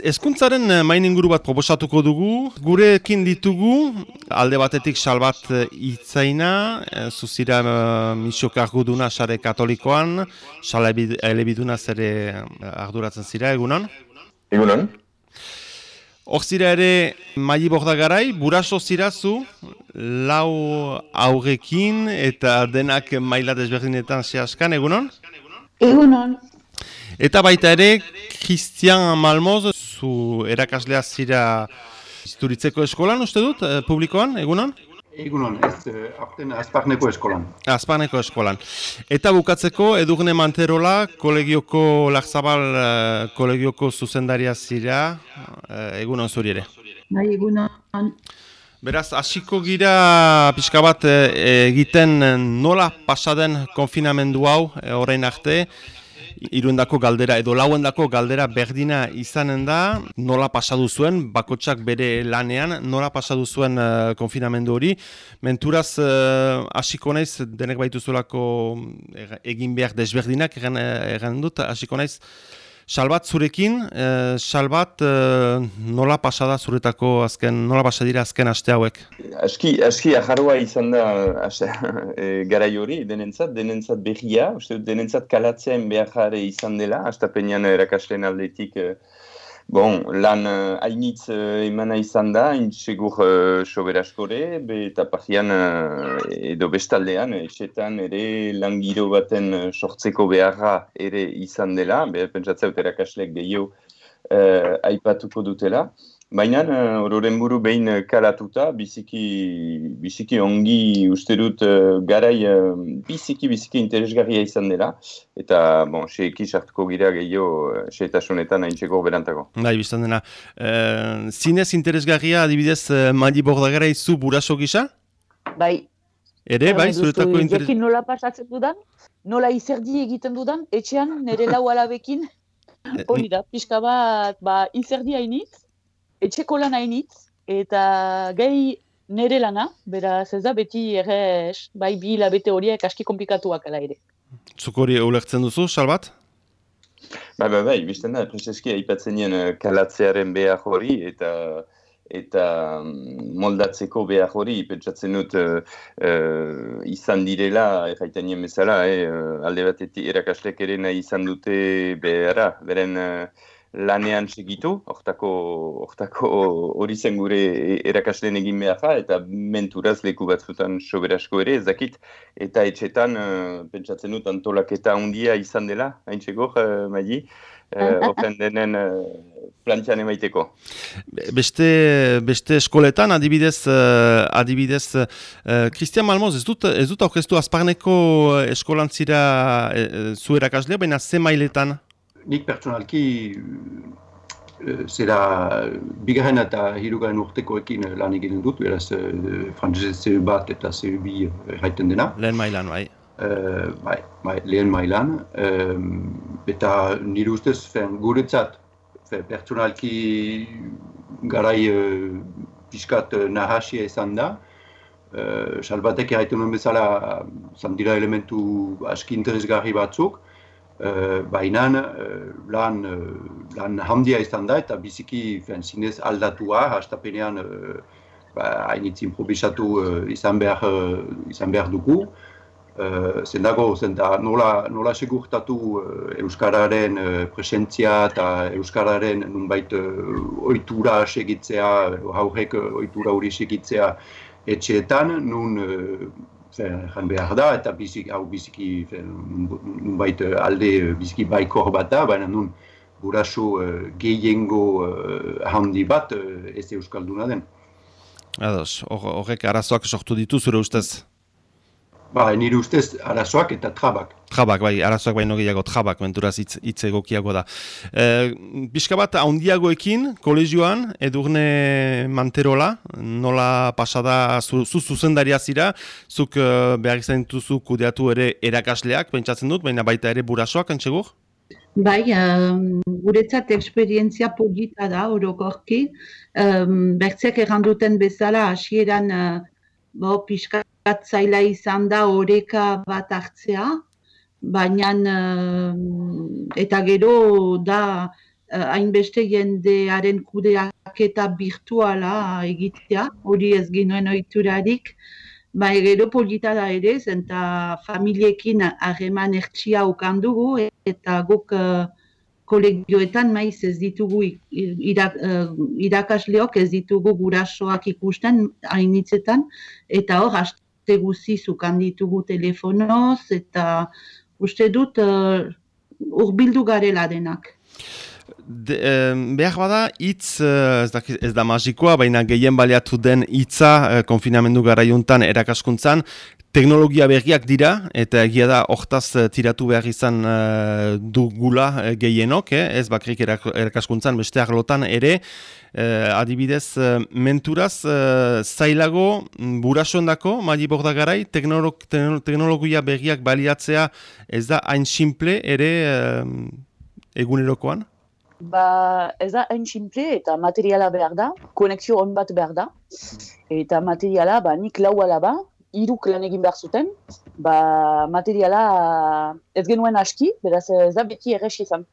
Ezkuntzaren eh, main inguru bat proposatuko dugu, gurekin ditugu, alde batetik salbat eh, itzaina, eh, zuzira misio duna sare katolikoan, sala elebiduna zere arduratzen zira, egunon? Egunon. Hor zira ere, maili borda garai, buraso zirazu, lau aurrekin eta denak maila desberdinetan zehazkan, egunon? Egunon. Eta baita ere, Christian Malmoz, zu erakaslea zira isturitzeko eskolan, uste dut, eh, publikoan, egunon? Egunon, ez, eh, azparneko eskolan. Azparneko eskolan. Eta bukatzeko, edurne manterola, kolegioko, lakzabal, eh, kolegioko zuzendaria zira, egunon zuri ere. Bai, egunon. Beraz, hasiko gira pixka bat egiten nola pasaden konfinamendu hau, orain arte, iruendako galdera edo lauendako galdera berdina izanen da, nola pasadu zuen, bakotsak bere lanean, nola pasadu zuen uh, konfinamendu hori. Menturaz, uh, hasiko naiz, denek baitu zuelako egin behar desberdinak, egan, dut, hasiko naiz, Salbat zurekin, e, salbat e, nola pasada zuretako azken, nola pasadira azken aste hauek? Aski, aski aharua izan da e, garai hori, denentzat, denentzat behia, denentzat kalatzen behar izan dela, astapenean erakasleen aldetik e, Bon, lan uh, hainitz uh, emana izan da, intsegur uh, soberaskore, be eta partian uh, edo bestaldean, esetan ere lan giro baten sortzeko beharra ere izan dela, be pentsatzea utera gehiago uh, aipatuko dutela. Baina, ororen buru behin kalatuta, biziki, biziki ongi uste dut garai biziki, biziki interesgarria izan dela. Eta, bon, seiki sartuko gira gehiago seetasunetan hain txeko berantako. Bai, biztan dena. E, zinez interesgarria adibidez Mali Bordagara izu buraso gisa? Bai. Ere, bai, zuretako interes... Jekin nola pasatzen dudan, nola izerdi egiten dudan, etxean, nire lau alabekin, hori da, pixka bat, ba, izerdi hainitz, etxeko lan hainitz, eta gai nere lana, beraz ez da beti errez, bai bi hilabete horiek aski komplikatuak ala ere. Zuk hori eulertzen duzu, salbat? Bai, bai, bai, bizten da, prezeski aipatzen nien eh, kalatzearen behar hori, eta eta mm, moldatzeko behar hori, pentsatzen dut uh, izan direla, erraiten nien bezala, eh, alde batetik erakaslek ere nahi izan dute beharra, beren lanean segitu, hortako hori zen gure erakasleen egin behar eta menturaz leku batzutan soberasko ere, ez dakit, eta etxetan, uh, pentsatzen dut, antolaketa handia izan dela, hain txegor, uh, maili, uh, denen uh, plantian emaiteko. Beste, beste eskoletan, adibidez, uh, adibidez, Christian Malmoz, ez dut, ez dut aurkeztu azparneko eskolantzira uh, zu erakaslea, baina ze mailetan? Nik pertsonalki uh, zera bigarren eta hirugarren urtekoekin lan egiten dut, beraz frantzese bat eta zeu bi erraiten dena. Lehen mailan, bai. Uh, bai, bai, lehen mailan. Um, eta nire ustez, fen, guretzat, fen, pertsonalki garai uh, piskat uh, nahasia izan da. Uh, salbatek erraiten duen bezala, zandira elementu aski interesgarri batzuk. Uh, Baina uh, lan, uh, lan handia izan da eta biziki zinez aldatua, hastapenean uh, ba, hainitz improvisatu uh, izan, behar, uh, izan behar dugu. Uh, zendago, zenda, nola, nola segurtatu uh, Euskararen uh, presentzia eta Euskararen nunbait uh, oitura segitzea, haurek uh, oitura hori segitzea etxeetan, nun jan behar da, eta bizik, hau biziki, nunbait eh, alde eh, biziki baikor bat da, baina nun buraso uh, gehiengo handi bat ez euskalduna den. Ados, horrek arazoak sortu ditu zure ustez? Ba, nire ustez arazoak eta trabak. Trabak, bai, arazoak baino gehiago, trabak, menturaz hitz, hitz egokiago da. E, Bizka bat, haundiagoekin, kolegioan, edurne manterola, nola pasada zu, zu zuzendaria zira, zuk uh, behar izan dituzu kudeatu ere erakasleak, pentsatzen dut, baina baita ere burasoak, entxegur? Bai, um, guretzat eksperientzia polita da, orokorki. Um, Bertzeak erranduten bezala, hasieran uh, bo, pixka zaila izan da oreka bat hartzea, baina eta gero da hainbeste jendearen kudeaketa virtuala egitea, hori ez ginoen oiturarik, Ba, gero polita da ere, zenta familiekin harreman ertsia ukan dugu, eta guk uh, kolegioetan maiz ez ditugu irak, uh, irakasleok ez ditugu gurasoak ikusten hainitzetan, eta hor, haste guzi zukan ditugu telefonoz, eta uste dut uh, garela denak. De, behar bada, hitz ez, da, ez da magikoa, baina gehien baliatu den hitza eh, konfinamendu garaiuntan erakaskuntzan, teknologia berriak dira, eta egia da, hortaz eh, tiratu behar izan uh, dugula uh, gehienok, eh? ez bakrik erakaskuntzan, beste arlotan ere, adibidez, uh, menturaz, uh, zailago, burasoen dako, mali borda garai, teknolog, teknologia berriak baliatzea ez da hain simple ere uh, egunerokoan? Ba, ez da hain simple eta materiala behar da, konexio hon bat behar da. Eta materiala, ba, nik lau alaba, iruk lan egin behar zuten, ba, materiala ez genuen aski, beraz ez da beti erres izan.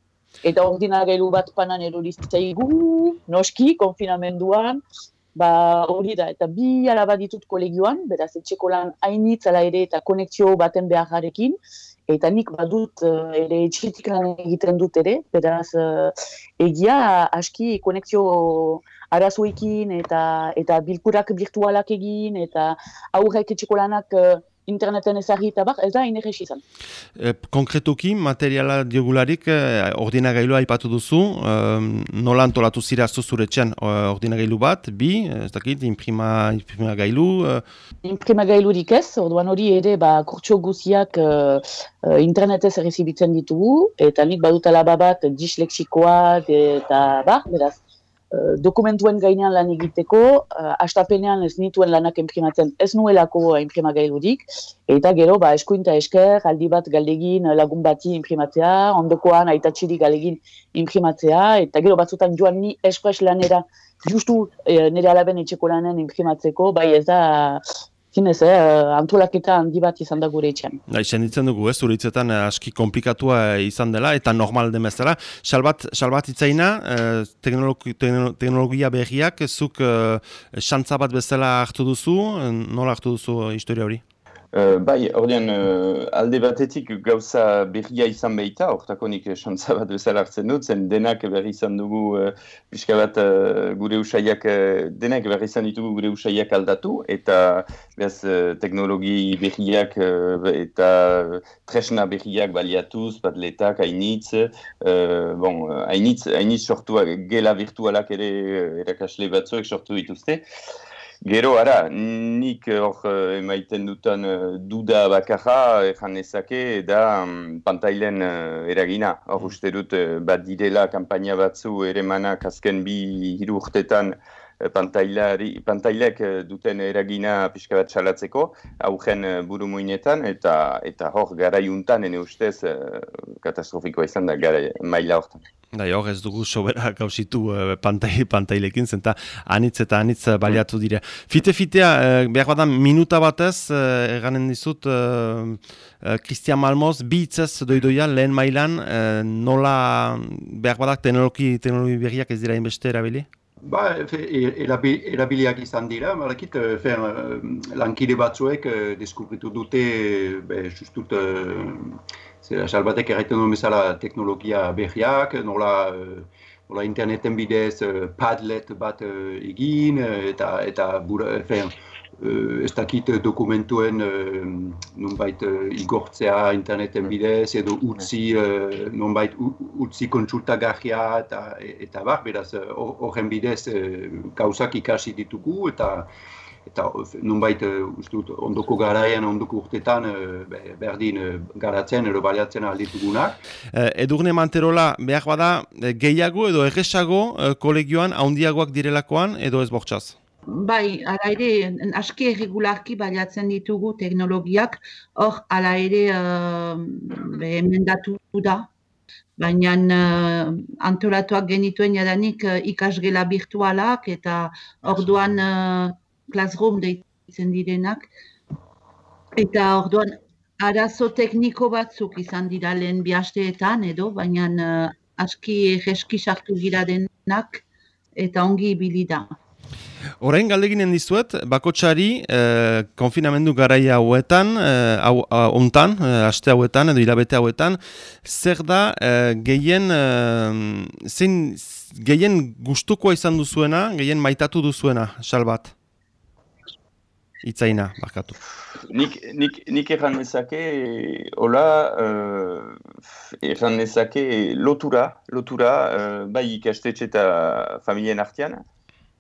Eta ordinagailu bat panan eroritzaigu, noski, konfinamenduan, ba, hori da, eta bi alaba ditut kolegioan, beraz etxeko lan hainitz ala ere eta konexio baten beharrarekin, eta nik badut uh, ere etxetik lan egiten dut ere, beraz uh, egia aski konekzio arazoekin eta eta bilkurak virtualak egin eta aurrek etxeko lanak uh, interneten ezagri eta bak, ez da inerrez izan. E, konkretuki, materiala diogularik, e, ordinagailua aipatu duzu, e, nola antolatu zira zuzuretxean ordinagailu bat, bi, ez dakit, imprima, imprima gailu? E... Imprima gailurik ez, orduan hori ere, ba, kurtso guziak e, internetez errezibitzen ditugu, eta nik badutala bat disleksikoa eta, ba, beraz, dokumentuen gainean lan egiteko, uh, astapenean ez nituen lanak imprimatzen ez nuelako imprimagailurik, eta gero, ba, eskuinta esker, aldi bat galdegin lagun bati imprimatzea, ondokoan aitatxiri galegin imprimatzea, eta gero batzutan joan ni espres lanera, justu eh, nire alaben etxeko lanen imprimatzeko, bai ez da zinez, eh, antolaketa handi bat izan da gure etxean. Da, izan ditzen dugu, ez, uritzetan eh, aski komplikatua izan dela, eta normal demezela. Salbat, salbat itzaina, eh, teknologi, teknologia berriak, zuk eh, bat bezala hartu duzu, nola hartu duzu historia hori? Uh, bai, ordean, uh, alde batetik gauza berria izan behita, ortako nik xantza bat bezala hartzen dut, zen denak berri izan dugu, uh, pixka bat uh, gure usaiak, uh, denak berri izan ditugu gure usaiak aldatu, eta behaz, uh, teknologi berriak uh, eta tresna berriak baliatuz, batletak, hainitz, uh, bon, hainitz, hainitz sortu, gela virtualak ere erakasle batzuek sortu dituzte, Gero, ara, nik hor uh, emaiten dutan uh, duda bakarra, ezan ezake, da um, pantailen eragina. Hor uste dut, bat direla kampaina batzu ere manak azken bi hiru urtetan pantailek duten eragina pixka bat salatzeko, augen buru muinetan, eta, eta hor garaiuntan, ene ustez, katastrofikoa izan da gara maila hortan. Da, hor ez dugu sobera gauzitu uh, pantai, pantailekin, zenta anitz eta anitz uh, baliatu dira. Fite-fitea, uh, behar badan minuta batez, eganen dizut, Christian uh, Malmoz, bi itzez doidoia, lehen mailan, uh, nola behar badak teknologi, teknologi berriak ez dira inbeste erabili? Ba, erabiliak izan dira, marakit, lankide batzuek deskubritu dute, be, justut, Zera, salbatek erraiten duen bezala teknologia berriak, nola, eh, nola interneten bidez eh, padlet bat eh, egin, eta, eta bura, efen, ez dakit dokumentuen nonbait igortzea interneten bidez, edo utzi, nonbait utzi kontsultagarria, eta, eta bar, beraz, horren bidez gauzak ikasi ditugu, eta eta nunbait uh, ustut ondoko garaian ondoko urtetan uh, berdin uh, garatzen edo baliatzen alditugunak. Uh, Edurne Manterola behar bada gehiago edo erresago uh, kolegioan haundiagoak direlakoan edo ez bortxaz? Bai, ala ere, aski erregularki baliatzen ditugu teknologiak, hor, ala ere, uh, emendatu da, baina uh, antolatuak genituen jadanik uh, ikasgela virtualak, eta orduan uh, classroom deitzen direnak. Eta orduan, arazo tekniko batzuk izan dira lehen bihasteetan edo, baina uh, aski egeski sartu gira denak, eta ongi ibili da. Orain galdeginen dizuet, bakotxari eh, konfinamendu garaia hauetan, eh, hau, ontan, eh, aste hauetan edo hilabete hauetan, zer da eh, gehien, eh, zein, gehien gustukoa izan duzuena, gehien maitatu duzuena, salbat? Itzaina, bakatu. Nik, nik, nik erran nezake, hola, uh, erran nezake lotura, lotura, uh, bai ikastetxe eta familien artean,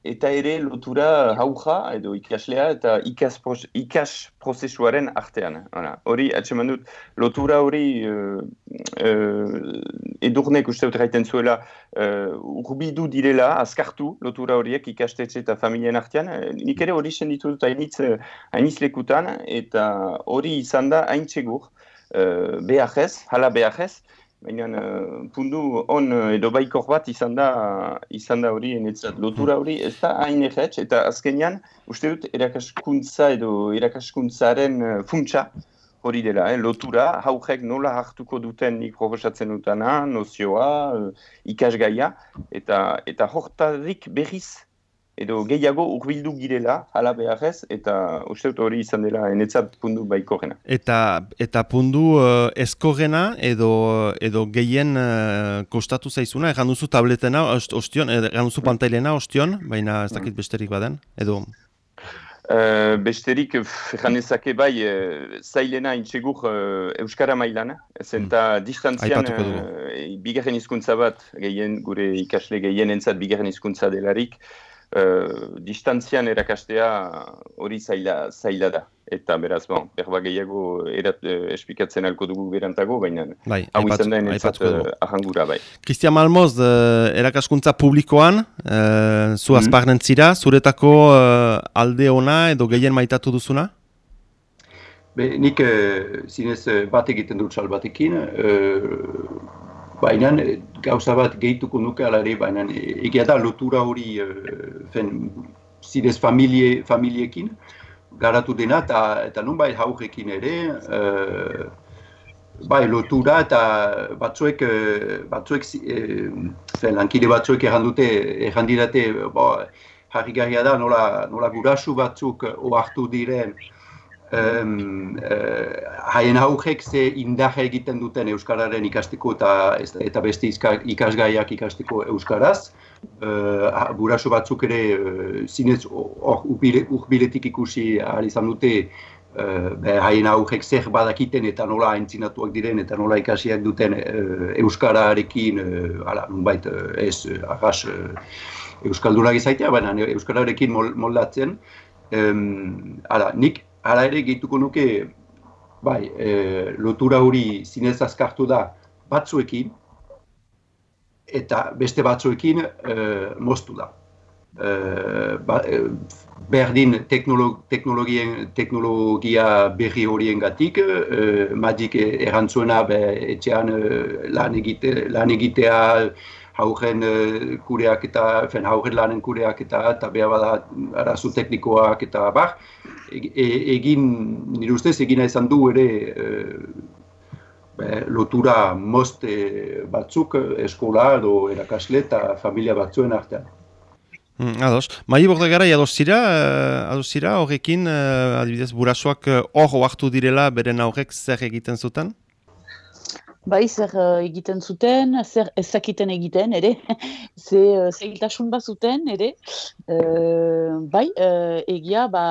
eta ere lotura hauja edo ikaslea eta ikas, ikas prozesuaren artean. Hori, atseman dut, lotura hori uh, uh, edurnek uste dut gaiten zuela uh, urbidu direla, azkartu lotura horiek ikastetxe eta familien artean. Nik ere hori senditu dut hainitz, hainitz lekutan eta hori izan da hain txegur. Uh, behajez, hala behajez, Baina uh, pundu on uh, edo baikor bat izan da izan da hori enetzat. Lotura hori ez da hain erretz, eta azkenean uste dut erakaskuntza edo erakaskuntzaren uh, funtsa hori dela. Eh? Lotura haurek nola hartuko duten nik proposatzen dutana, nozioa, uh, ikasgaia, eta, eta hortarik berriz edo gehiago urbildu girela, hala beharrez, eta uste hori izan dela enetzat pundu baikorrena. Eta, eta pundu uh, eskorrena edo, edo gehien uh, kostatu zaizuna, egan duzu tabletena, ostion, egan duzu pantailena, ostion, baina ez dakit besterik baden, edo... Uh, besterik, egan ezake bai, uh, zailena intxegur uh, Euskara mailan, zenta hmm. distantzian uh, bigarren hizkuntza bat, gehien, gure ikasle gehien entzat bigarren hizkuntza delarik, uh, distantzian erakastea hori zaila, zaila da. Eta beraz, bon, berba gehiago erat, uh, espikatzen alko dugu berantago, baina bai, hau izan da enetzat uh, ahangura bai. Christian Malmoz, uh, erakaskuntza publikoan, uh, zu mm -hmm. zira, zuretako uh, alde ona edo gehien maitatu duzuna? Be, nik uh, zinez bat egiten dut salbatekin, Baina gauza bat gehituko nuke alare, baina egia da lotura hori e, zidez familie, familiekin garatu dena eta, eta nun bai haurekin ere e, bai lotura eta batzuek, batzuek e, fen, lankide batzuek errandute, errandidate harri da nola, nola gurasu batzuk oartu diren um, uh, haien aurrek ze indarra egiten duten Euskararen ikasteko eta, eta beste ikasgaiak ikasteko Euskaraz. Uh, buraso batzuk ere uh, zinez urbiletik ikusi ahal izan dute uh, haien aurrek zer badakiten eta nola entzinatuak diren eta nola ikasiak duten Euskararekin uh, ala, nunbait, uh, ez uh, Euskaldunak izaitea, baina Euskararekin moldatzen. Um, ala, nik hala ere gehituko nuke, bai, e, lotura hori zinez azkartu da batzuekin, eta beste batzuekin e, moztu da. E, ba, e, berdin teknolog, teknologia berri horien gatik, e, madik erantzuena be, etxean e, lan, egite, lan egitea, haugen uh, kureak eta, fen, haugen lanen kureak eta, eta behar bada arazu teknikoak eta bar, e, e, egin, nire ustez, egina izan du ere uh, be, lotura moste batzuk eskola edo erakasle eta familia batzuen artean. Mm, ados. Mai borde gara, ados zira, ados zira, horrekin, adibidez, burasoak hor uh, direla beren aurrek zer egiten zuten? Bai zer uh, egiten zuten, zer ezakiten egiten, ere, ze uh, zeiltasun bat zuten, ere, uh, bai, uh, egia, ba,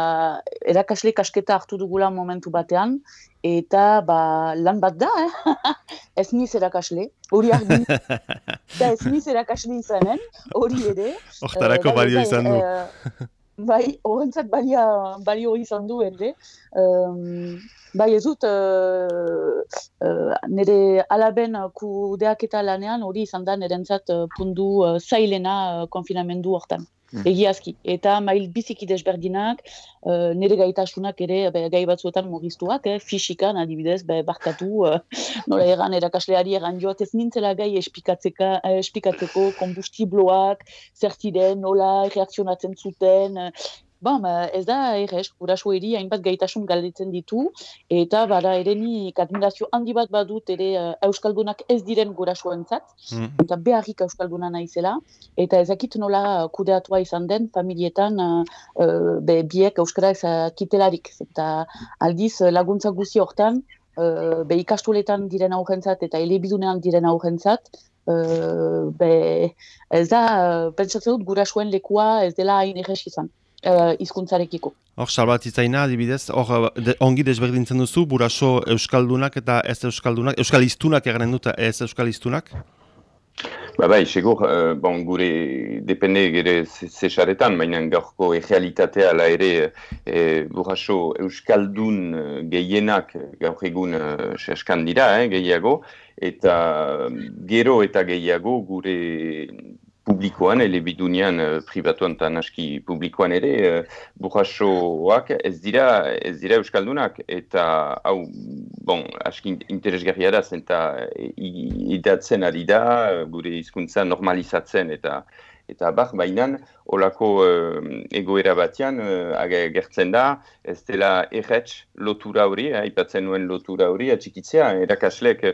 erakasle kasketa hartu dugula momentu batean, eta ba, lan bat da, eh? ez niz erakasle, hori argi, eta ez niz erakasle izanen, hori ere. Hortarako uh, balio izan du. bai, horrentzat balio izan du, ere. Um, bai, ez dut, uh, uh, nire alaben kudeak eta lanean hori izan da nirentzat uh, pundu uh, zailena uh, konfinamendu hortan. Mm. Egiazki. Eta mail biziki desberdinak, uh, nire gaitasunak ere be, gai batzuetan mugiztuak, eh, fisikan adibidez, be, barkatu, uh, nola egan erakasleari egan joak ez nintzela gai espikatzeka, espikatzeko kombustibloak, zertiren, nola reakzionatzen zuten, Bon, ba, ez da errez, guraso eri hainbat gaitasun galditzen ditu, eta bada ere ni admirazio handi bat badut ere uh, Euskaldunak ez diren gurasoentzat, Mm. eta beharrik Euskalduna naizela, eta ezakit nola kudeatua izan den familietan uh, be, biek Euskara ezakitelarik. Eta aldiz laguntza guzi hortan, uh, be ikastoletan diren aurrentzat eta elebidunean diren aurrentzat, uh, be, ez da, uh, pentsatzen dut gurasoen lekua ez dela hain errez izan uh, hizkuntzarekiko. Hor, salbat itzaina, adibidez, hor, de, ongi desberdintzen duzu, buraso euskaldunak eta ez euskaldunak, euskal iztunak egaren dut, ez euskal iztunak? Ba bai, segur, uh, bon, gure depende gire zesaretan, baina gaurko egealitatea la ere e, burraso euskaldun eh, gehienak gaur egun uh, seskan dira, eh, gehiago, eta gero eta gehiago gure publikoan, elebidunean, uh, privatuan eta naski publikoan ere, uh, burrasoak ez dira, ez dira euskaldunak, eta hau, bon, aski interesgarria da, zenta idatzen ari da, gure hizkuntza normalizatzen, eta eta bar, bainan, olako uh, egoera batean uh, agertzen da, ez dela erretz lotura hori, aipatzen nuen lotura hori, atxikitzea, erakaslek,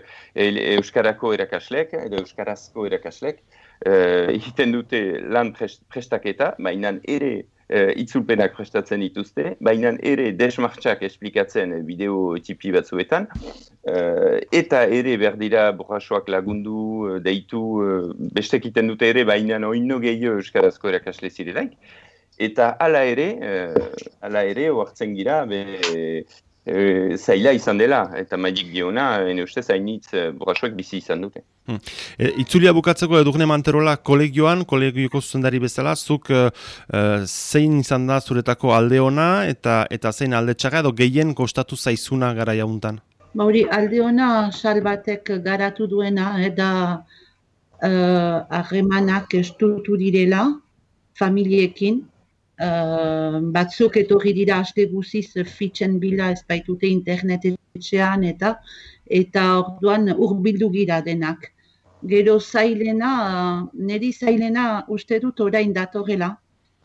euskarako erakaslek, edo euskarazko erakaslek, egiten dute lan prestaketa, bainan ere uh, itzulpenak prestatzen dituzte, baina ere desmartxak esplikatzen bideo tipi batzuetan, uh, eta ere berdira borrasoak lagundu, deitu, uh, bestekiten dute ere, baina oino gehiago euskarazko erakasle zirelaik, eta hala ere, hala ere, oartzen gira, be, E, zaila izan dela, eta maik diona, ene uste zainitz e, borrasoek bizi izan dute. Hmm. E, itzulia bukatzeko edurne manterola kolegioan, kolegioko zuzendari bezala, zuk e, zein izan da zuretako alde ona eta eta zein alde txaga edo gehien kostatu zaizuna gara jauntan? Bauri, alde ona salbatek garatu duena, eta harremanak estutu direla, familiekin, Uh, batzuk etorri dira aste guziz fitxen bila ez baitute internetetxean eta eta orduan urbildu gira denak. Gero zailena, niri zailena uste dut orain datorela.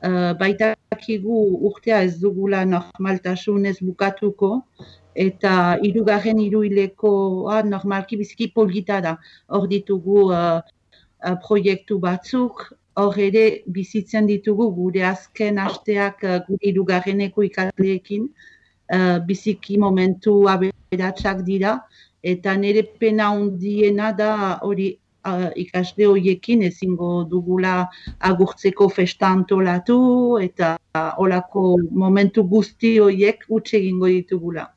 Uh, baitakigu urtea ez dugula normaltasunez bukatuko eta hirugarren hiruilekoa normalki biziki polita da. Hor ditugu uh, uh, proiektu batzuk, hor ere bizitzen ditugu gure azken asteak gure irugarreneko ikasleekin uh, biziki momentu aberatsak dira eta nire pena hundiena da hori uh, ikasle horiekin ezingo dugula agurtzeko festa antolatu eta uh, olako momentu guzti horiek utxe egingo ditugula.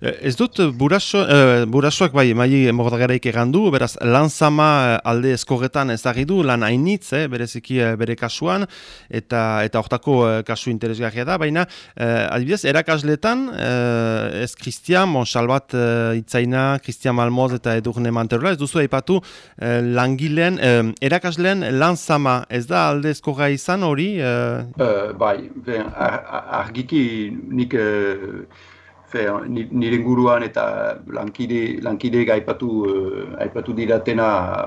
Ez dut buraso, eh, burasoak bai mai mordagaraik egandu, beraz lanzama alde eskogetan ezagidu lan hainitz, eh, bereziki bere kasuan eta eta hortako kasu interesgarria da, baina eh, adibidez erakasletan eh, ez Christian Monsalbat eh, itzaina, Christian Malmoz eta Edurne Manterola, ez duzu aipatu eh, langileen eh, erakasleen lanzama ez da alde eskoga izan hori? Eh? Uh, bai, ben, argiki nik uh, Fe, nire inguruan eta lankide, lankide aipatu, uh, aipatu diratena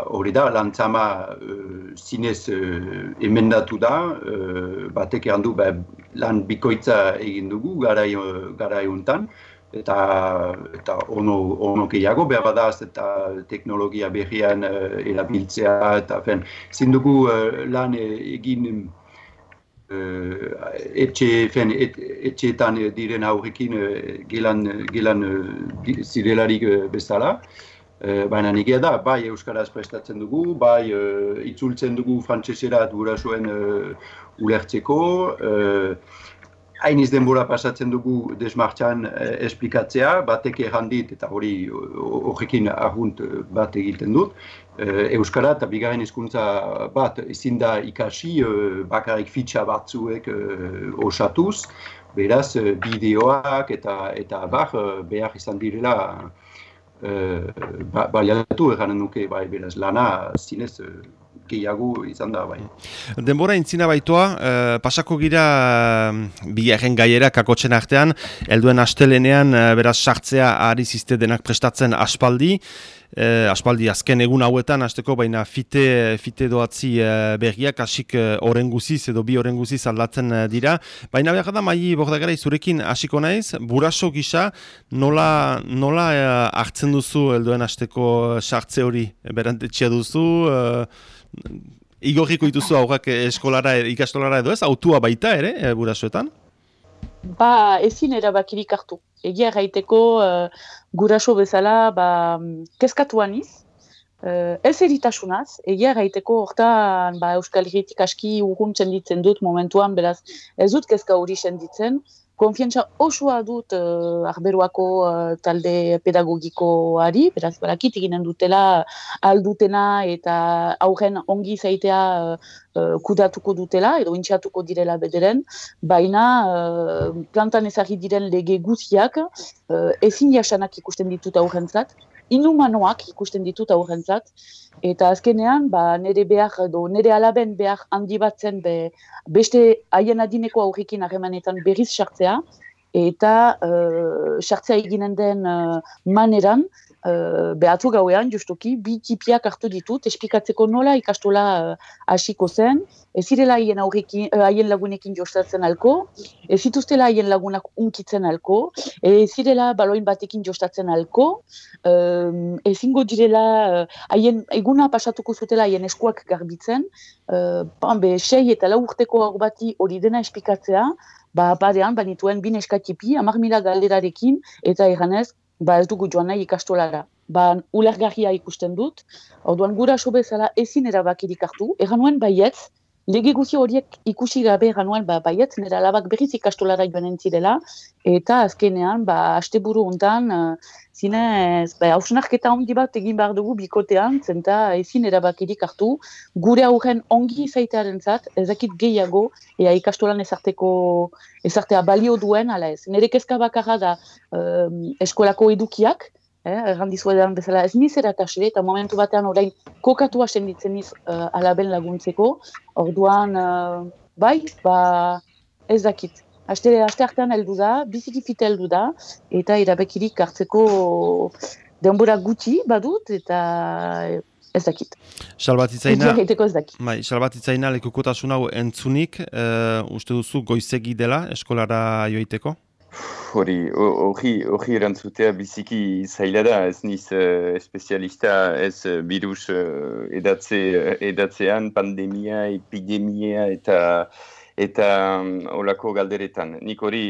hori da, lantzama uh, zinez uh, emendatu da, uh, batek handu ba, lan bikoitza egin dugu gara, gara euntan, eta, eta ono, ono gehiago behar badaz eta teknologia berrian uh, erabiltzea, eta fen, zindugu uh, lan egin etxe, fen, et, etxeetan diren aurrekin uh, gelan, gelan uh, zirelarik uh, bezala. Uh, Baina nigia da, bai Euskaraz prestatzen dugu, bai uh, itzultzen dugu frantsesera gurasoen uh, ulertzeko, uh, hain denbora pasatzen dugu desmartxan eh, esplikatzea, batek errandit eta hori horrekin argunt bat egiten dut. Eh, Euskara eta bigarren hizkuntza bat ezin da ikasi eh, bakarrik fitxa batzuek eh, osatuz, beraz bideoak eta eta bar behar izan direla eh, ba, baliatu erranen nuke bai beraz lana zinez gehiago izan da, bai. Denbora intzina baitoa, eh, pasako gira uh, bigarren gaiera kakotxen artean, helduen astelenean uh, beraz sartzea ari ziste denak prestatzen aspaldi, eh, aspaldi azken egun hauetan hasteko baina fite fite doatzi eh, berriak hasik oren guziz edo bi oren guziz aldatzen dira. Baina behar da mai bordagara zurekin hasiko naiz buraso gisa nola nola hartzen duzu helduen asteko sartze hori? Berantetxea duzu eh, Igorriko dituzu aurrak eskolara, ikastolara edo ez, autua baita ere, e, burasoetan? Ba, ezin erabakirik hartu. Egia gaiteko uh, guraso bezala ba, kezkatuan iz. Uh, ez eritasunaz, egia gaiteko hortan ba, Euskal Herritik aski urguntzen ditzen dut momentuan, beraz ez dut kezka hori senditzen konfiantza osoa dut uh, arberuako uh, talde pedagogikoari, beraz, barakit eginen dutela aldutena eta aurren ongi zaitea uh, kudatuko dutela, edo intxatuko direla bederen, baina uh, plantan ezagri diren lege guziak uh, ezin jasanak ikusten ditut aurrentzat, inhumanoak ikusten ditut aurrentzat, eta azkenean, ba, nire behar, edo nire alaben behar handi batzen be, beste haien adineko aurrikin harremanetan berriz sartzea, eta uh, sartzea eginen den uh, maneran, uh, behatu gauean, justuki, bi tipiak hartu ditut, esplikatzeko nola ikastola uh, hasiko zen, ez zirela haien, aurrekin, uh, haien lagunekin jostatzen alko, ez zituztela haien lagunak unkitzen alko, ez zirela baloin batekin jostatzen alko, um, ez ingo direla haien, eguna pasatuko zutela haien eskuak garbitzen, uh, be, sei eta lau urteko hor bati hori dena esplikatzea, ba, badean, banituen bin eskatipi, amar galderarekin, eta eganez, ba ez dugu joan nahi ikastolara. Ba, ulergarria ikusten dut, orduan gura bezala ezin erabakirik hartu, egan nuen baietz, lege guzi horiek ikusi gabe egan nuen ba, baietz, nera labak berriz ikastolara joan entzirela, eta azkenean, ba, aste buru hontan, uh, zinez, ba, hausnarketa ongi bat egin behar dugu bikotean, zenta ezin erabakirik hartu, gure aurren ongi zaitearen zat, ezakit gehiago, ea ikastolan ezarteko, ezartea balio duen, ala ez. Nere kezka bakarra da um, eskolako edukiak, eh, errandizu edan bezala ez niz erakasle, eta momentu batean orain kokatu hasen ditzen niz uh, alaben laguntzeko, orduan, uh, bai, ba, ez dakit. Aste, aste artean heldu da, biziki fite heldu da, eta irabekirik hartzeko denbora gutxi badut, eta ez dakit. Salbatitzaina, ez dakit. Bai, salbatitzaina lekukotasun hau entzunik, uh, uste duzu goizegi dela eskolara joiteko? Hori, hori erantzutea biziki zaila da, ez niz uh, espezialista, ez uh, virus uh, edatze, edatzean, pandemia, epidemia eta eta um, olako galderetan. Nik hori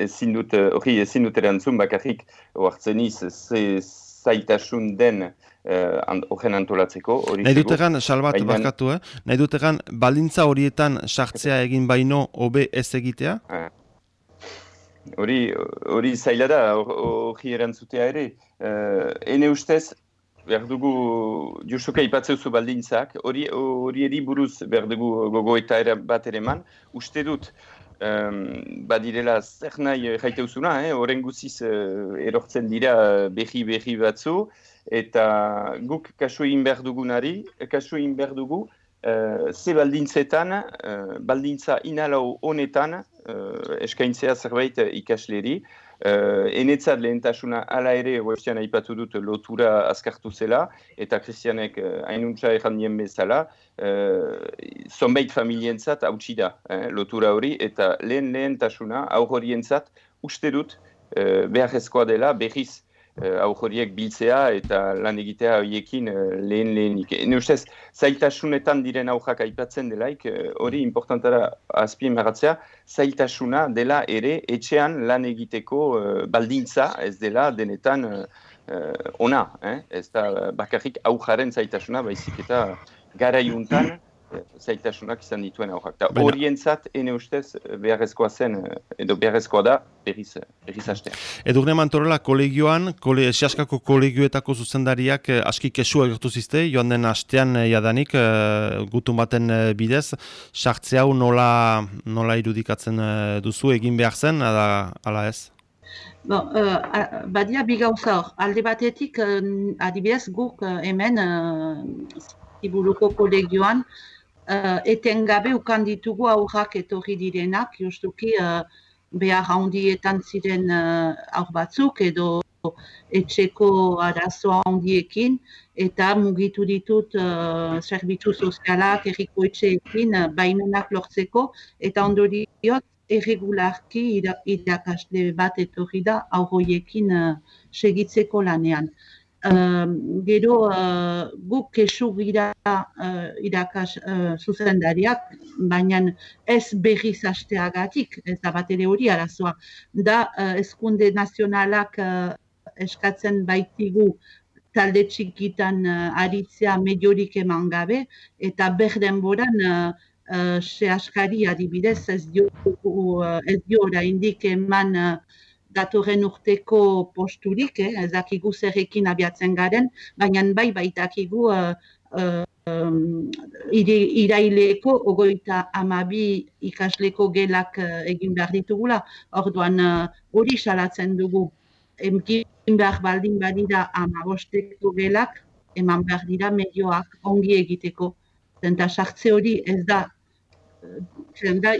ezin dut, hori ezin dut erantzun bakarrik oartzen iz ze zaitasun den horren uh, antolatzeko. Nahi dut egan, salbat Bainan... bakatu, eh? nahi dut egan, balintza horietan sartzea egin baino hobe ez egitea? Ah. Hori, hori zaila da, hori erantzutea ere. Uh, ene ustez, behar dugu, Josuka ipatzeuzu baldintzak, hori, hori eri buruz behar dugu gogo eta era bat ere man, uste dut, um, badirela zer nahi jaiteuzuna, eh? horren guziz uh, erortzen dira behi behi batzu, eta guk kasu egin behar dugunari, kasu egin behar dugu, uh, ze baldintzetan, uh, baldintza inalau honetan, uh, eskaintzea zerbait ikasleri, Uh, enetzat lehentasuna ala ere goiztian aipatu dut lotura azkartu zela eta Kristianek uh, hainuntza erran dien bezala. Uh, zonbait familientzat hautsi da eh, lotura hori eta lehen lehentasuna aur horientzat uste dut uh, beharrezkoa dela behiz uh, biltzea eta lan egitea horiekin uh, lehen lehenik. Ene ustez, zailtasunetan diren aurrak aipatzen delaik, uh, hori importantara azpien maratzea, zailtasuna dela ere etxean lan egiteko baldintza, ez dela denetan ona, eh? ez da bakarrik aujaren zailtasuna, baizik eta garaiuntan, zaitasunak izan dituen aurrak. Horientzat, ene ustez, beharrezkoa zen, edo beharrezkoa da, berriz, berriz astea. Edurne mantorela, kolegioan, kole, siaskako kolegioetako zuzendariak eh, aski kesu egertu zizte, joan den astean eh, jadanik, eh, gutun baten eh, bidez, sartze hau nola, nola irudikatzen eh, duzu, egin behar zen, ala, ala ez? Bon, uh, badia bigauza hor, alde batetik, uh, adibidez guk uh, hemen iburuko kolegioan, uh, etengabe ukan ditugu aurrak etorri direnak, justuki uh, behar handietan ziren uh, aur batzuk edo etxeko arazoa handiekin, eta mugitu ditut uh, zerbitzu sozialak erriko etxeekin uh, baimenak lortzeko, eta ondoriot erregularki irakasle bat etorri da aurroiekin uh, segitzeko lanean. Gero uh, guk kesu gira uh, irakas uh, zuzendariak, baina ez berriz hasteagatik, ez da bat ere hori arazoa. Da uh, eskunde nazionalak uh, eskatzen baitigu talde txikitan uh, aritzea mediorik eman gabe, eta berden boran uh, uh, se askari adibidez ez dio, uh, ez dio oraindik eman uh, datorren urteko posturik, eh, ez dakigu zerrekin abiatzen garen, baina bai baitakigu uh, uh, iraileko ogoita amabi ikasleko gelak uh, egin behar ditugula, orduan hori uh, salatzen dugu egin behar baldin badira amabosteko gelak, eman behar dira medioak ongi egiteko. Zenta sartze hori ez da, zen da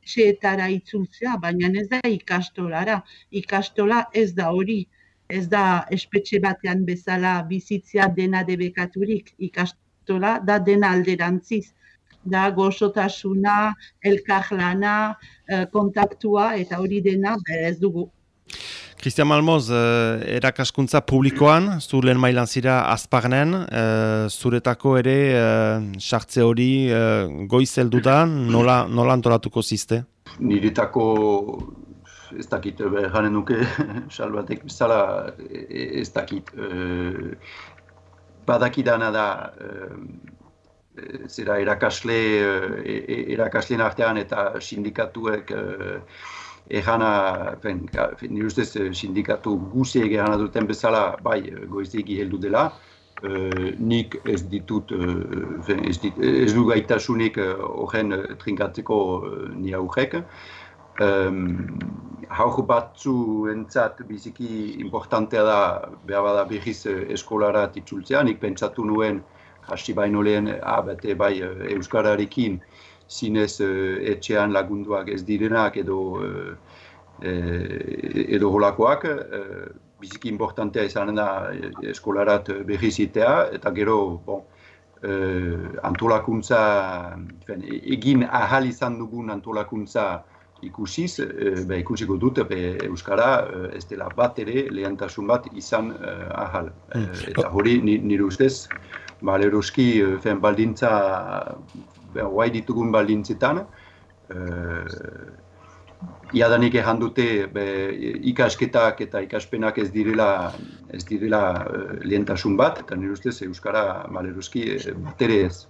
ikastetxeetara itzultzea, baina ez da ikastolara. Ikastola ez da hori, ez da espetxe batean bezala bizitzea dena debekaturik. Ikastola da dena alderantziz. Da gozotasuna, elkarlana, eh, kontaktua eta hori dena ez dugu. Christian Malmoz, uh, erakaskuntza publikoan, zu lehen mailan zira azpagnen, uh, zuretako ere uh, sartze hori uh, goiz da, nola, nola antolatuko ziste? Niretako ez dakit, janen nuke, salbatek bezala ez dakit. Uh, badakidana da, uh, zera erakasle, uh, erakasleen artean eta sindikatuek Egana, nire ustez, eh, sindikatu guziek egana duten bezala, bai, eh, goiztegi heldu dela. Uh, nik ez ditut, uh, ez, dit, ez du gaitasunik horren trinkatzeko ni aurrek. Um, Haur batzu entzat biziki importantea da, behar bada behiz eskolara titzultzea, nik pentsatu nuen, hasi baino lehen, ah, bete bai, Euskararekin, zinez uh, etxean lagunduak ez direnak edo uh, edo holakoak, biziki importantea izan da eskolarat behizitea, eta gero bon, antolakuntza, egin ahal izan dugun antolakuntza ikusiz, be, ikusiko dut be, Euskara ez dela bat ere lehantasun bat izan uh, ahal. Uh, eta hori nire ustez, Baleroski, fen, baldintza guai ditugun balintzetan, uh, Iadanik egan dute ikasketak eta ikaspenak ez direla ez direla uh, lehentasun bat, eta nire ustez Euskara maleruzki uh, bat ere ez.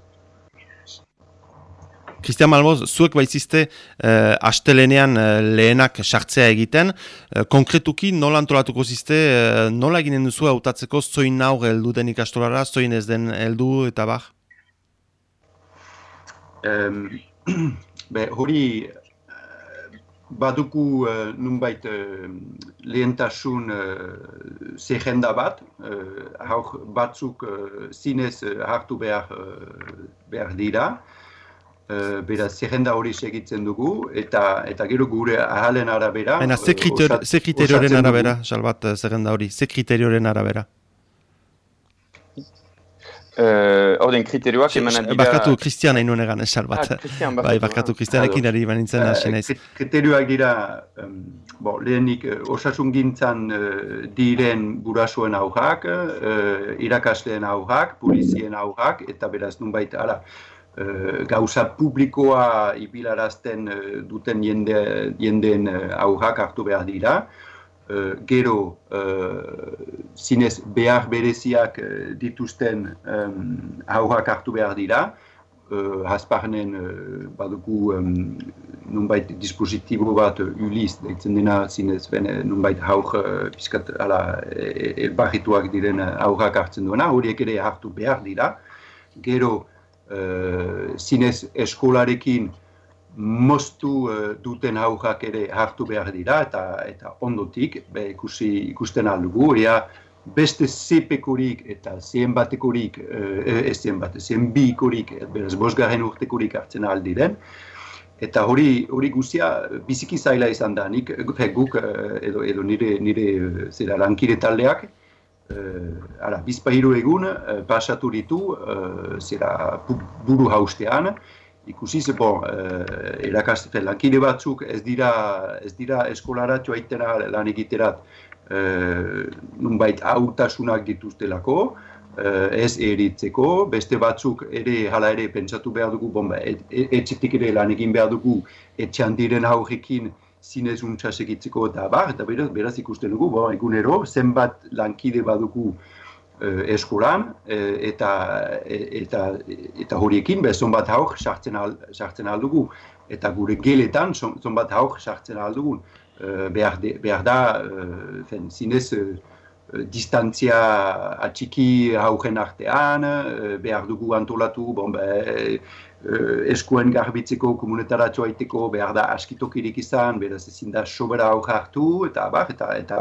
Christian Malmoz, zuek baitzizte uh, astelenean lehenak sartzea egiten. Uh, konkretuki nola antolatuko zizte, uh, nola eginen duzu hautatzeko zoin naur heldu den ikastolara, zoin ez den heldu eta bar? Um, be, hori uh, baduku uh, nunbait uh, lehentasun uh, zehenda bat, uh, batzuk uh, zinez uh, hartu behar, uh, behar dira, uh, beraz zehenda hori segitzen dugu, eta eta gero gure ahalen arabera... Baina, ze kriterioren arabera, salbat, zehenda hori, ze kriterioren arabera? Uh, Orden kriterioak emanan dira... Barkatu Kristian hain nuen egan esan bat. Ah, bai, barkatu Kristianekin ari banintzen uh, hasi naiz. Kriterioak dira, um, bo, lehenik uh, osasun gintzan uh, diren burasuen aurrak, uh, irakasleen aurrak, polizien aurrak, eta beraz nunbait, ara, uh, gauza publikoa ibilarazten uh, duten jende, jendeen uh, aurrak hartu behar dira. Uh, gero uh, zinez behar bereziak uh, dituzten um, aurrak hartu behar dira. Uh, Hasparnen uh, badugu um, nunbait dispositibo bat uh, uliz, deitzen dena zinez bene nunbait haur uh, piskat ala e, elbarrituak diren aurrak hartzen duena, horiek ere hartu behar dira. Gero uh, zinez eskolarekin moztu uh, duten haujak ere hartu behar dira eta eta ondotik be, ikusi ikusten aldugu ea beste zepekurik eta zien batekurik, ez zien bat, zien bikurik, beraz bosgarren urtekurik hartzen aldiren. Eta hori hori guztia biziki zaila izan da, nik guk edo, edo nire, nire zera lankire taldeak, uh, ara, bizpahiru egun uh, pasatu ditu uh, zera buru haustean, ikusi ze bon, uh, lankide batzuk ez dira, ez dira eskolara joaitena lan egiterat, uh, nunbait aurtasunak dituztelako, uh, ez eritzeko, beste batzuk ere hala ere pentsatu behar dugu, bomba, et, etxetik ere lan egin behar dugu, etxean diren aurrekin zinez untsa segitzeko eta bar, eta beraz, beraz ikusten dugu, bon, egunero, zenbat lankide badugu uh, eskolan, eta, eta, eta horiekin, bezon bat hauk sartzen, al, sartzen aldugu, eta gure geletan, zonbat hauk sartzen aldugun. Eh, behar, de, behar da, uh, zinez, uh, distantzia atxiki haugen artean, uh, behar dugu antolatu, bon, be, uh, eskuen garbitzeko komunetaratxoa iteko, behar da askitokirik izan, beraz ezin da sobera hau hartu, eta bar, eta, eta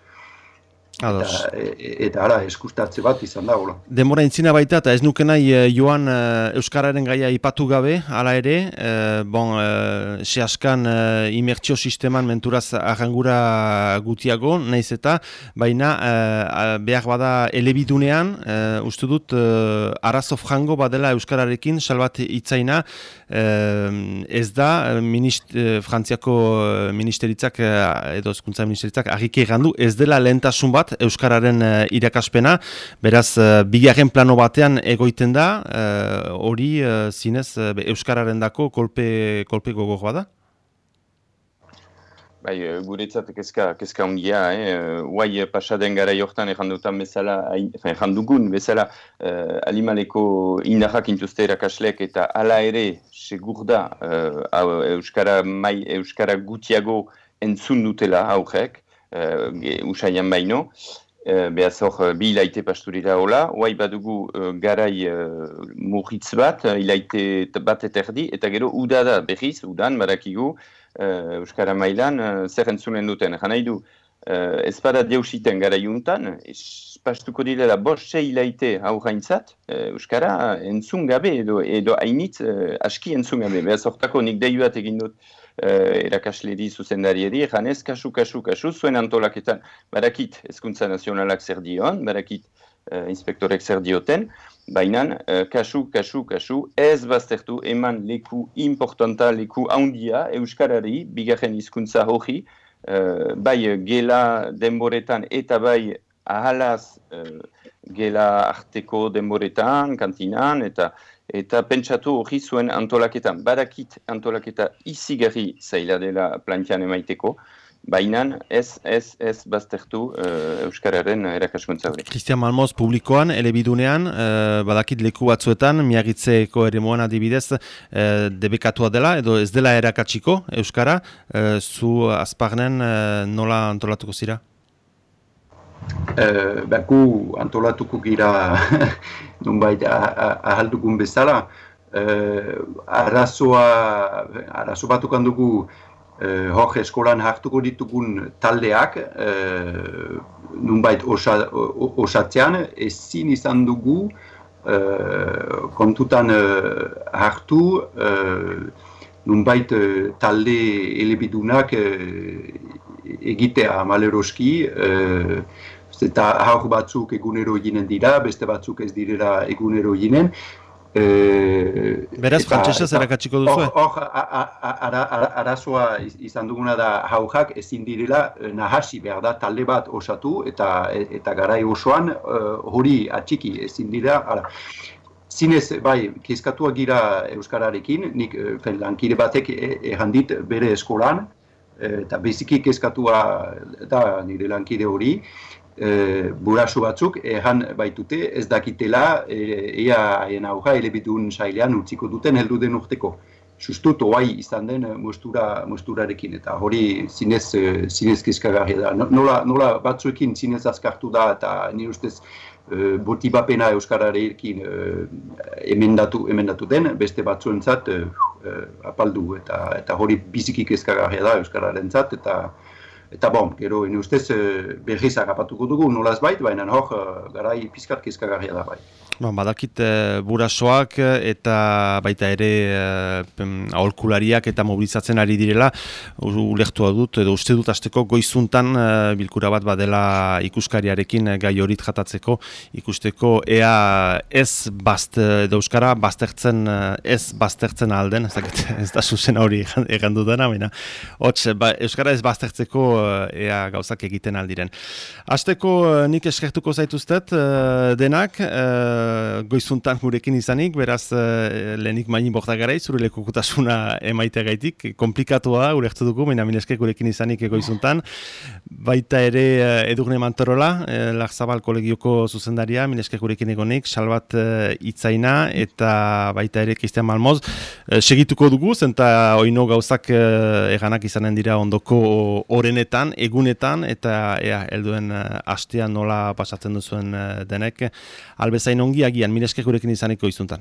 Eta, e, eta ara, eskustatze bat izan da, hola. Demora intzina baita, eta ez nuke nahi eh, joan e, Euskararen gaia ipatu gabe, hala ere, e, bon, e, sehaskan e, imertio sisteman menturaz arrangura gutiago, naiz eta, baina behar bada elebidunean, e, uste dut, e, arazof jango badela Euskararekin, salbat itzaina, ez da, minist, frantziako ministeritzak, edo ezkuntza ministeritzak, argike gandu, ez dela lehentasun bat, Euskararen uh, irakaspena, beraz, uh, bigarren plano batean egoiten da, uh, hori zinez Euskararen dako kolpe, kolpe gogor bada? Bai, guretzat kezka, kezka ongia, eh? Uai pasaden gara jortan errandutan bezala, errandugun bezala, uh, alimaleko indarrak intuzte erakaslek eta ala ere, segur da, uh, Euskara, mai, Euskara gutiago entzun dutela aurrek, uh, usaian baino. Uh, behaz hor, uh, bi ilaite pasturira hola, hoai badugu uh, garai uh, murritz bat, uh, ilaite bat eta erdi, eta gero udada berriz, udan, barakigu, uh, Euskara mailan, uh, zer entzunen duten. Jana idu, uh, ez bada deusiten gara juntan, pastuko direla bost ilaite aurraintzat, uh, Euskara entzun gabe edo, edo hainitz uh, aski entzun gabe. Behaz hortako nik dehi bat egin dut, uh, erakasleri zuzendarieri, janez, kasu, kasu, kasu, zuen antolaketan, barakit, ezkuntza nazionalak zer dion, barakit, uh, inspektorek zer dioten, baina, uh, kasu, kasu, kasu, ez baztertu eman leku importanta, leku haundia, Euskarari, bigarren hizkuntza hori, uh, bai gela denboretan eta bai ahalaz gela arteko denboretan, kantinan, eta eta pentsatu hori zuen antolaketan. Badakit antolaketa izigarri zaila dela plantian emaiteko, baina ez, ez, ez baztertu uh, Euskararen erakaskuntza hori. Christian Malmoz publikoan, elebidunean, uh, badakit leku batzuetan, miagitzeko ere moan adibidez, uh, debekatua dela, edo ez dela erakatsiko Euskara, uh, zu azparnen uh, nola antolatuko zira? Uh, beku antolatuko gira nunbait ahaldugun bezala. Uh, arazoa, arazo batukan dugu uh, hor eskolan hartuko ditugun taldeak uh, nunbait osa, osatzean ezin izan dugu uh, kontutan uh, hartu nunbait uh, talde elebidunak uh, egitea maleroski eta haur batzuk egunero ginen dira, beste batzuk ez direra egunero ginen. E, Beraz, frantzesa zera katxiko duzu? Hor, arazoa izan duguna da haujak ezin direla e, nahasi behar da talde bat osatu eta eta garai osoan e, hori atxiki ezin dira. Ara. Zinez, bai, kezkatua gira Euskararekin, nik fen, lankide batek errandit bere eskolan, eta beziki kezkatua da nire lankide hori, e, burasu batzuk ehan baitute ez dakitela e, ea haien auja elebidun sailean utziko duten heldu den urteko. Justut oai izan den mostura, mosturarekin eta hori zinez, zinez kezkagarri da. Nola, nola batzuekin zinez azkartu da eta nire ustez e, boti bapena Euskararekin e, emendatu, emendatu den, beste batzuentzat e, apaldu eta eta hori biziki kezkagarria da Euskararen zat, eta eta bon, gero ene ustez berriz agapatuko dugu nolaz bait, baina hor garai pizkat kezkagarria da bai. Bon, badakit e, burasoak eta baita ere e, aholkulariak eta mobilizatzen ari direla ulektua dut edo uste dut azteko goizuntan e, bilkura bat badela ikuskariarekin gai horit jatatzeko. Ikusteko ea ez bazt edo euskara baztertzen ez baztertzen alden ez, dakit, ez da zuzen hori egan dudana baina hots, ba, euskara ez baztertzeko ea gauzak egiten aldiren Azteko nik eskertuko zaituztet denak goizuntan gurekin izanik, beraz uh, lehenik bortak gara zure lekukutasuna emaite gaitik, komplikatua urektu dugu, baina mineske gurekin izanik goizuntan. Baita ere uh, edurne mantorola, uh, Larzabal kolegioko zuzendaria, mineske gurekin egonik, salbat uh, itzaina, eta baita ere Kristian Malmoz, segituko dugu, zenta oino gauzak uh, eganak izanen dira ondoko orenetan, egunetan, eta ea, helduen uh, astean nola pasatzen duzuen uh, denek, albezain ongi agian, mineske gurekin izaneko izuntan.